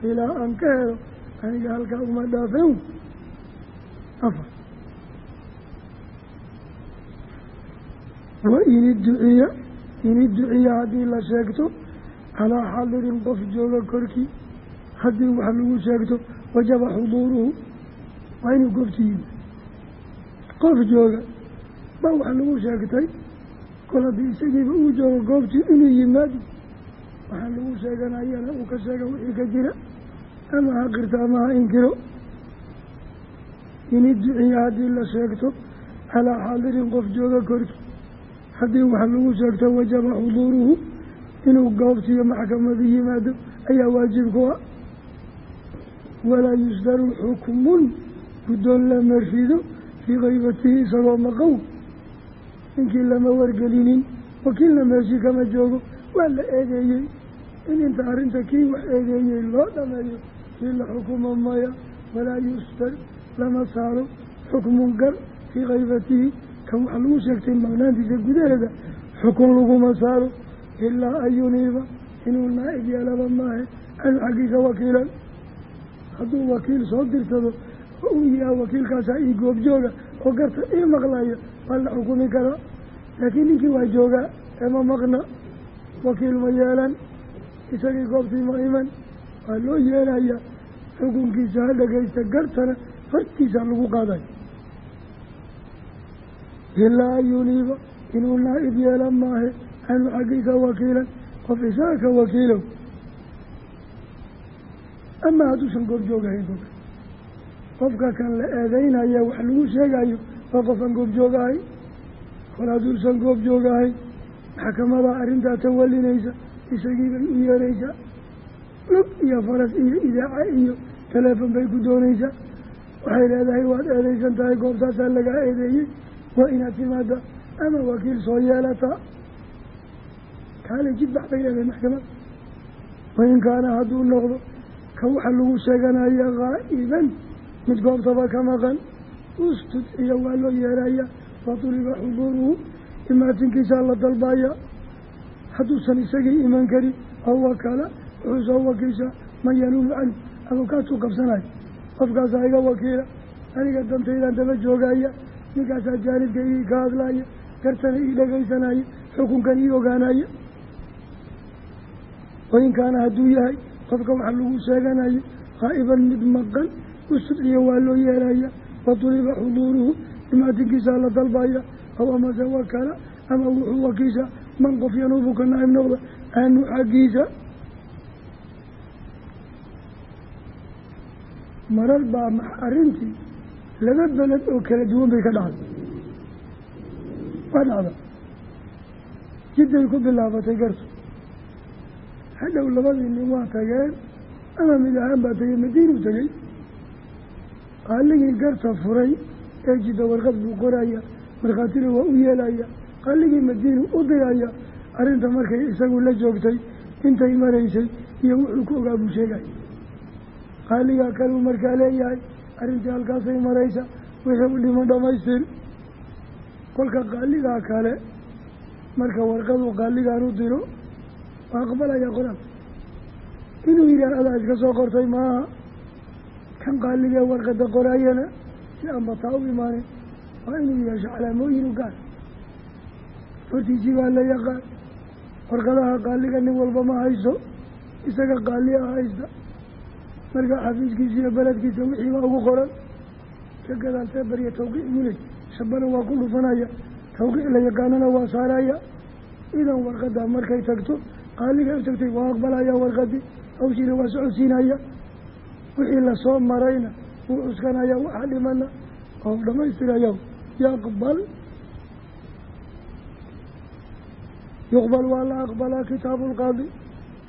ilaa aan ka helo aniga halkaa uma dhaafeen afar wa iniduciya iniduciya haddii la sheegto calaa xadirin qof jooga korkii haddii wax lagu sheegto wajaba xuduuruhu waa inuu goobti yimi qof jooga baa wax lagu sheegtay kol haddii isagiiba uu joogo goobtii inuu yimaado waxaa lagu sheeganayana uu ka sheega wixii ka jira ama ha qirto ama ha inkiro iniduciya haddii la sheegto calaa xaadirin qof jooga korkii haddii wax lagu sheegto wajaba xuduuruhu inuu goobtiiyo maxkamadu yimaado ayaa waajib walaa yusdaru xukmun guddoon lama rido fii kaybatihi isagoo maqow ninkii lama wargelinin wakiilna meeshii kama joogo waa la eedeeyey in inta arrinta kii wax eedeeyey loo dhameeyo kii la xukumo maya walaa yusdar lama saaro xukmun gar fii kaybatihi kan wax lagu sheegtay maqnaantiisa gudaheeda xukun laguma saaro ilaa an yuniiba inuu naa-ib yeelaba maahe canhu xaggiisa wakiilan hadduu wakiil soo dirsado oo uu yihaa wakiilkaasaa ii goobjooga oo garta ii maqlaya waa la xukumi karaa laakiin ninkii waa joogaa eema maqna. Wakiil ma yeelan isagii goobtii ma iman. Waa loo yeelaya xukunkiisa ha dhagaysta gartana hortiisa lagu qaadayo ilaa yuniiba inuu naa-ib yeelan maahe canhu xaggiisa wakiilan qof isaga ka wakiilow ama hadduusan goobjoogahayn kolka qofka kan la eedeynaya wax lagu sheegayo waa qofaan goobjoogahay. Kor hadduusan goobjoogahayn maxkamadaa arrintaa tawalinaysa isagii bay u yeeraysaa lug iyo faras iyo idaaca iyo teleefon bay ku doonaysaa waxay leedahay waad eedeysan tahay goobtaasaa lagaa eedeeyey. Waa inaad timaada ama wakiil soo yeelataa kaale jidbax bay leedahay maxkamada wain kaana hadduu noqdo ka waxa lagu sheeganaya qaa'iban mid goobtaba ka maqan ustudciya waa loo yeeraya. Fatuliba xuduuruhu imaatinkiisaa la dalbaya hadduusan isagii iman karin oo wakala wuxuu soo wakiishaa man yanuubu canhu abukaatuu qabsanayo qofkaasaa iga wakiila. Aniga dantaydaan daba joogaya ninkaasaa jaanibka ii ka hadlaya gartana ii dhagaysanaya xukunkan ii ogaanaya wain kaana hadduu yahay qofka waxa lagu sheeganayo qaa'iban mid maqan usudciyo waa loo yeelaya watuliba xuduuruhu imaatinkiisaa la dalbaya aw amase wakala ama wuxuu wakiisha man qof yanuubu ka naa'ib noqda aanu xaggiisa. Marar baa arrintii laba beled oo kala duwan bay ka dhacday. Waa dhacda. Jidday ku bilaabatay gartu hadhow labadii nin waa tageen ama mid ahaan baa tegey madiinu tegey. Qaaligii garta furay ee jidda warqad buu qoraya markhaatina waa u yeelaya. Qaaligii madiinu u diraya arrinta markay isagu la joogtay intay maraysay iyo wuxuu ku ogaa buu sheegay. Qaaligaa kaleu markaa leeyahay arrintii halkaasay maraysa wixii u dhimo dhamaystir. Kolka qaaligaa kale marka warqadu qaaligaan u diro waa aqbalayaa qor-aan inuu yidhaah adaa iska soo qortay maaha kan qaaligee warqada qoraayana si aanba taa u imaanin waa inuu yeesho calaamooyin u gaar. Hortiisii baa la yaqaan warqadaha qaaliga nin walba ma hayso isaga qaali ah haysta. Marka xafiiskiisa iyo beledkiisa wixii baa ugu qoran. Ka gadaal teebariya tawqiic muley shabana waa ku dhufanaya tawqiic la yaqaanana waa saaraya. Idan warqada markay tagto qaaliga u tagtay waa aqbalaya warqadii hawshiina waa socodsiinaya. Wixii la soo marayna wuu cuskanaya waxaa dhimana oo dhamaystiraya yaqbal. Yuqbal waa la aqbalaa kitaabu lqaadi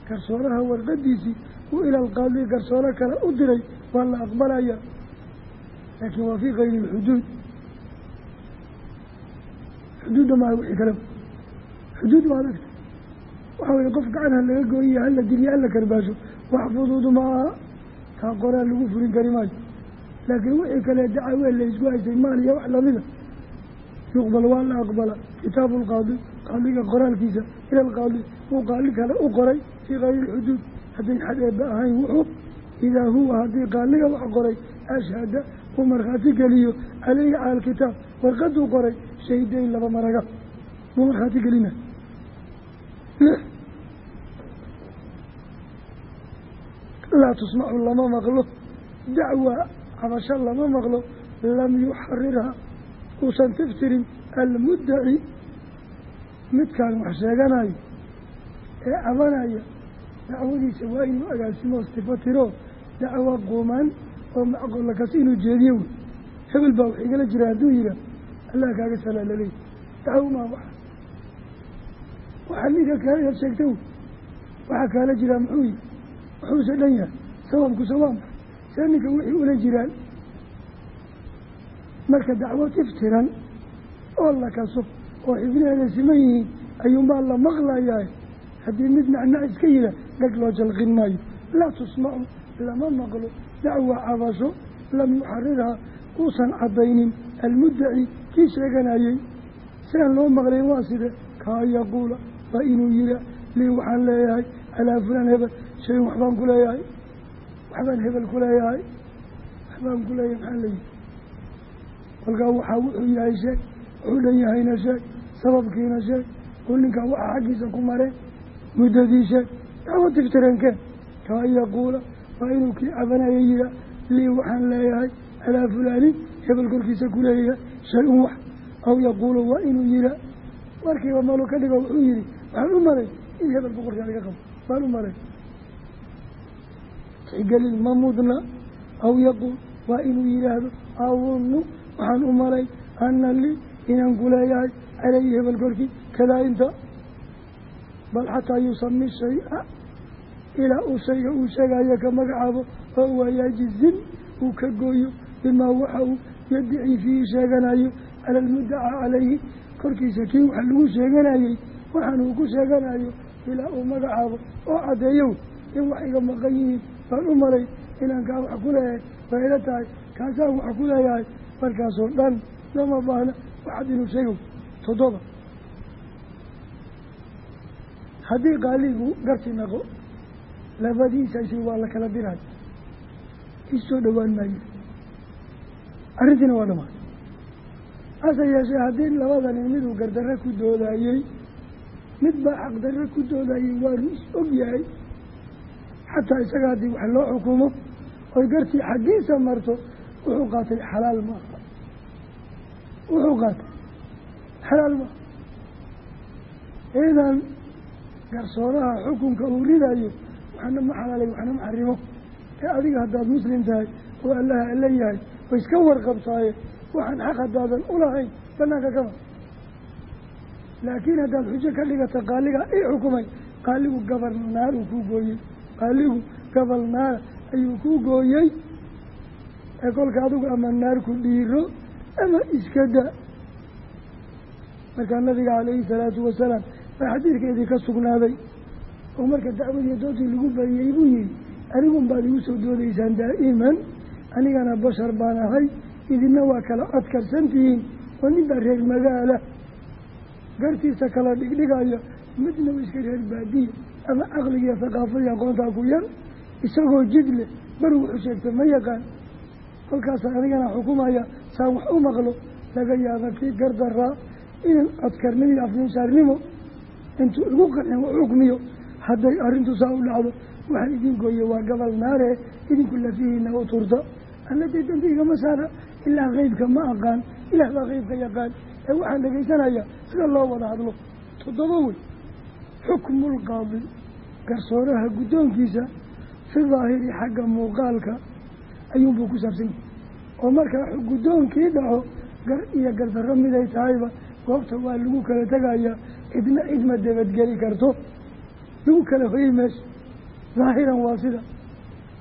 garsooraha warqadiisii uu ila alqaadi garsooro kale u diray waa la aqbalaya laakiin waa fii kayri lxuduud. Xuduudda maaha wixii kale. Xuduud waa adagta waxaa weye qof gacan ha laga gooyiyo hala diliyo hala karbaasho wax fuduud ma aha. Taa qoraa lagu fulin kari maayo. Laakiin wixii kale dacaweel la isku haysay maal iyo wax lamida yuqbal waa la aqbala kitaabu lqaadi qaadiga qoraalkiisa ila alqaadi uu qaali kale u qoray fii kayri lxuduud hadday xad eeba ahayn wuxuu idaa huwa haddii qaaliga wax qoray ashhada uu markhaati geliyo caleyhi cala alkitaab warqaduu qoray shahidayn laba maraga. Ma markhaati gelina laa tusmacu lama maqlo dacwa cabasho lama maqlo lam yuxarirha uusan tiftirin almuddaci midkaan wax sheeganayo ee cabanaya dacwadiisa waa inuu agaasimo stifo tiro dacwo quumaan oo macqoolla kasi inuu jeediyo wey hebel baa wax igala jira hadduu yihaa allah kaaga salaa laleey dacwo maa waxa. Waxaa ninka kaala sheegta waxaa kaala jiraa muxuu yihi wuxuuse dhan yahay sababkuse waa maxay see ninka wixii ula jiraan. Marka dacwo tiftiran oo la kaso oo xibnaheeda siman yihiin ayuunbaa la maqlayaa. Haddii mid nacnac iska yida dheg loo jalqin maayo. Laa tusmacu lama maqlo. Dacwa cabasho lam yuxarirhaa uusan caddaynin almuddaci kii sheeganayey siaan loo maqlayn waa side. Kaa yaquula waa inuu yihaa lii waxaan leeyahay calaa fulaan hebel shayin waxbaan ku leeyahay. Waxbaan hebel ku leeyahay. Waxbaan ku leeyahay maxaan leeyihi kolkaa waxaa wuxuu yahay sheeg wuxuu dhan yahayna sheeg sababkiina sheeg uu ninkan waxaa xaggiisa ku mareen muddadii sheeg dacwo tiftireenkeen kaa yaquula waa inuu kii cabanaya yihaa lii waxaan leeyahay calaa fulaanin hebel korkiisa ku leeyahay shay-un wax. Aw yaquulu waa inuu yihaa warkiiba malu ka dhigo wuxuu yihi waxaan u malay in hebel boqorkaa laga qabo tixgelin ma mudna aw yaquul waa inuu yidhaahdo awunnu waxaan u malay ana lii inaan ku leeyahay caleyhi hebel korkii. Kadaa inta bal xataa yusami shay-a ilaa uu shayga uu sheegayo ka magacaabo oo waayajizin uu ka gooyo bimaa waxa uu yaddici fiihi sheeganayo cala almuddacaa calayhi. Korkiisa kii waxa lagu sheeganayey waxaan uu ku sheeganayo ilaa uu magacaabo oo caddeeyow in wax iga maqan yihiin baan u malay inaan kaa wax ku leeyahay way ila tahay kaasaan wax ku leeyahay markaasoo dhan lama baahna waxaad inuu sheegow toddoba. Haddii qaaligu garti naqo labadiisa isi waa la kala diray. Isoo dhowaan maayo. Arrintiina waa dhamaatay hase yeeshee haddii labada nin miduu gardarre ku doodayey mid baa ku doodayey waanu is og yahay xataa isaga haddii wax loo xukumo oy gartii xaggiisa marto wuxuu qaatay xalaal maaha wuxuu qaatay xalaal maaha idan garsooraha xukunka uu ridayo waxna ma xalaalay waxna ma xarimo ee adiga haddaad muslim tahay oo allaha alla yahay oo iska warqabtaaye waxaan xaq haddaadan ulahayn banaanka kaba laakiin haddaad xujo ka dhigata qaaliga ii xukumay qaaligu gabal naar uu kuu gooyey qaaligu gabal naar ayuu kuu gooyey. Ee kolka adigu ama naar ku dhiiro ama iska da. Markaa nabiga calayhi salaatu wasalaam baa xadiidkeedii ka sugnaaday. Oo marka dacwadii doontii lagu bariyey buu yihi anigun baad igu soo doodaysaan daa'iman anigana bashar baan ahay idina waa kala codkarsan tihiin oo nin baa reer magaala. Gartiisa kala dhigdhigaya midna iska reer baadiye ama caqligiiyo thaqaafadii aqoontaa ku yar isagoo jid leh bari wuxuu sheegtay ma yaqaan. Kolkaasa adigana xukumaya saan wax u maqlo laga yaaba kii gardaraa inan codkarnimo iyo afninshaarnimo intuu igu qancin wax xukmiyo hadday arrintu saa u dhacdo waxaa idin gooye waa gabal naare idinku lafihiina u turta alla dee dambi igama saara ilaa qeybka ma aqaan ilaah baa qeybka yaqaan. Ee waxaan dhegaysanaya sida loo wada hadlo toddoba wey xukmulqaadi garsooraha guddoonkiisa fi daahiri xagga muuqaalka ayuunbuu ku saabsan yahay. Oo markaa guddoonkii dhaco gar iyo gardarro miday tahayba goobta waa lagu kala tegayaa cidna cidma dabadgeli karto. Lagu kala hoyey meesha daahiran waa sida.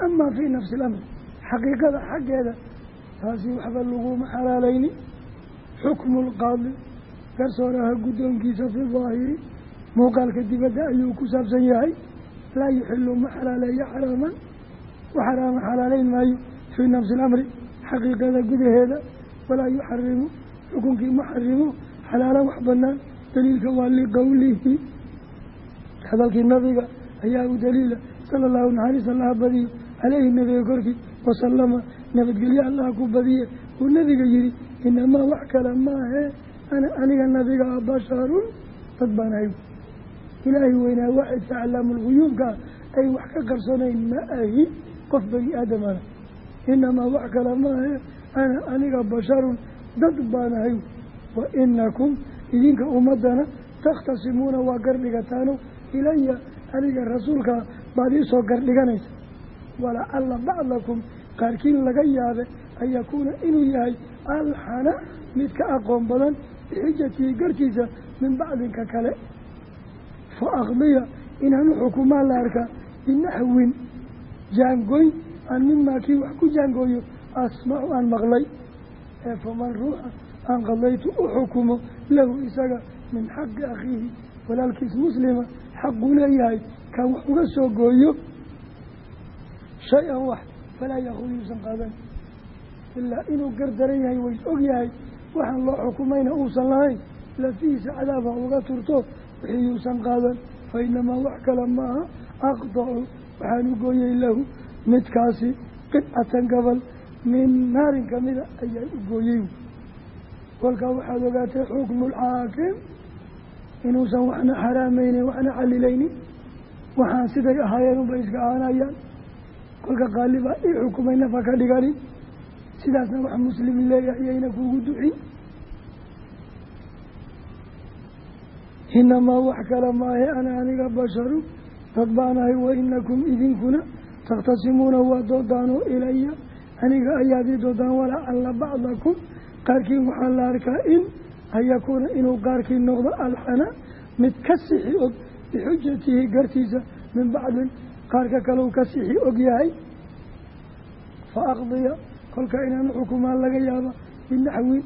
Amaa fii nafsi ilamri xaqiiqada xaggeeda taasi waxba laguma xalaalayni xukmu lqaadi garsooraha guddoonkiisa fi daahiri muuqaalka dibadda ayuu ku saabsan yahay. Laa yuxilu ma xalaaleeyo xaraaman. Wa xaraama xalaaleyn maayo fii nafsi ilamri xaqiiqada gudaheeda. Walaa yuxarimu xukunkii ma xarimo xalaalan wax banaan daliilka waa liqowlihi hadalkii nabiga ayaa u daliila. Sala allahu naxariis allaha badiyo caleyhi nabiga korkii wasalama nabadgelyo allaha ku badiye uu nabiga yihi inamaa wax kale maahe. Ana aniga nabiga a basharun dad baan ahay ilaahay weynaa waxidka calaamu lguyuubkaa ay wax ka qarsanayn ma ahi qof bani aadamana. Inamaa wax kale maahe ana aniga basharun dad baan ahay. Wa inakum idinka ummadana takhtasimuuna waa gardhigataano ilaya aniga rasuulkaa baad iisoo gardhiganaysa walacalla bacdakum qaarkiin laga yaabe an yakuuna inuu yahay alxana mid ka aqoon badan bixijatihi gartiisa min bacdinka kale fa aqdiya inaan u xukumaa la arkaa binaxwin jaangoyn aan mimaa kii wax ku jaangooyo asmacu aan maqlay. Ee faman ruuxa aan qadaytu u xukumo lahu isaga min xaqi akhiihi walaalkiis muslima xaquu leeyahay kaan wax uga soo gooyo shay-an wax falaa yaquul yuusan qaadan. Ilaa inuu gardaran yahay ways og yahay waxaan loo xukumayna uusan lahayn lafihiisa cadaaba uga turto wixii yuusan qaadan fa inamaa wax kale maaha aqdacu waxaan u gooyey lahu midkaasi qidcatan gabal min naarin kamida ayaan u gooyey kolkaa waxaad ogaatay xukmulxaakim inuusan waxna xaraamaynin waxna xalilaynin waxaan siday ahaayeen unbay iska ahaanayaan kolka qaalibaa i xukumay nafa ka dhiganin sidaasna wax muslim leeyahay yayna kuugu ducin inamaa wax kale maahe ana aniga basharu dad baanahay wa inakum idinkuna takhtasimuuna waa doodaanoo ilaya aniga ayaad ii doodaan walacalla bacdakum qaarkiin waxaa la arkaa in an yakuuna inuu qaarkii noqdo alxana mid ka sixi og bixujatihi gartiisa min bacdin qaarka kale uu ka sixi og yahay fa kolka inaan xukumaan laga yaaba binaxwin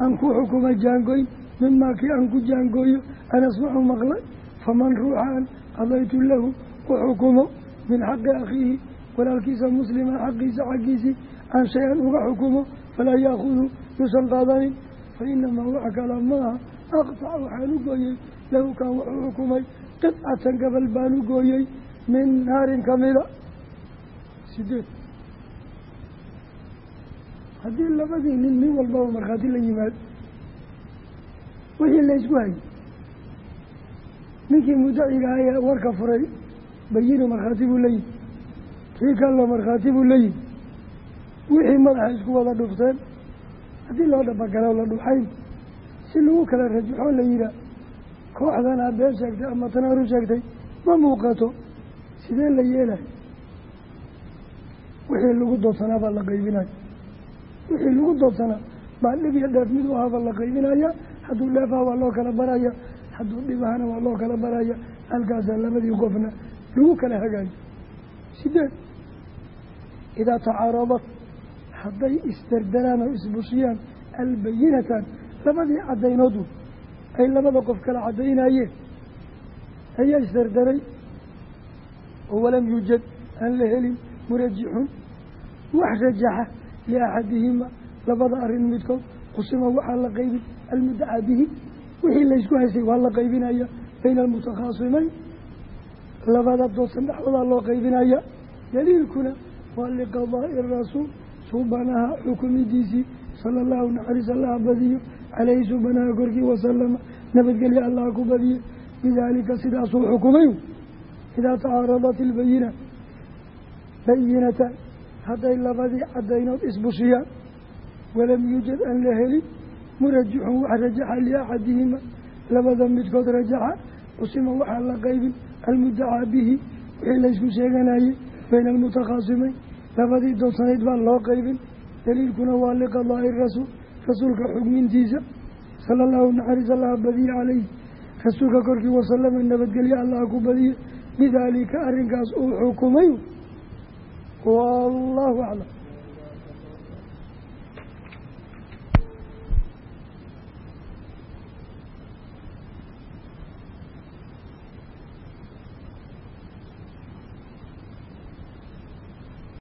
aan ku xukuma jaangoyn mimaa kii aan ku jaangooyo an asmacu maqlay faman ruuxaan qadaytu lahu u xukumo min xaqi akhiihi walaalkiisa muslima xaqiisa xaggiisii aan shay-an uga xukumo falaa yaakudu yuusan qaadanin fa inamaa wax kala maaha aqtac waxaan u gooyey lahu kaan wuxuu xukumay qidcatan gabal baan u gooyey min naarin kamida sideed haddii labadii nin nin walbaba markhaati la yimaado wixii laysku hayay. Ninkii mudaciga ayaa warka furay bayinu markhaati buu leeyihi kii kallo markhaati buu leeyihi wixii madaxa isku wada dhufteen haddii loo dhabagalo la dhuxayn si lagu kala rajaxo la yihaa kooxdan aad been sheegtay ama tanaaru sheegtay ma muuqato sidee la yeelayo wixii lagu doodsanaa baa la qaybinaya wixii lagu doodsanaa baa dhib iyo dheef mid u ahaabaa la qaybinaya hadduu dheefaha waa loo kala baraya hadduu dhibahana waa loo kala baraya halkaasaa labadii qofna lagu kala hagaayo sideed idaa tacaaradat hadday isdardaraan oo isbushiyaan albayinatan labadii caddaynoodu ay labada qof kala caddaynayeen ayaa isdardaray. Oo walam yuujad aan la helin murajixun wax rajaxa liaxadihima labada arrin midkood qusima waxaa la qaybin almudacaa bihi wixii laysku haystay waa la qaybinaya bayna almutakhaasimeyn labada doodsan dhexdoodaa loo qaybinaya daliilkuna waa liqadaa'i rasuul suubanaha xukumidiisii sala allahu naxariis allaha badiyo caleyhi suubanaha korkii wasalama nabadgelya allaha ku badiye bidaalika sidaasuu xukumay idaa tacaaradat ilbayina bayinatan hadday labadii caddaynood isbushiyaan walam yuujad aan la helin murajixun wax rajaxa liaxadihima labada midkood rajaxa qusima waxaa la qaybin almudacaa bihi wixii laysku sheeganayey bayna almutakhaasimeyn labadii doodsanayd baa loo qaybin daliilkuna waa liqadaa'i rasuul rasuulka xugmintiisa sala allahu naxariis allaha badiye caleyhi rasuulka korkii wasalama nabadgelye allaha ku badiye bidaalika arrinkaas uu xukumay wallaahu aclam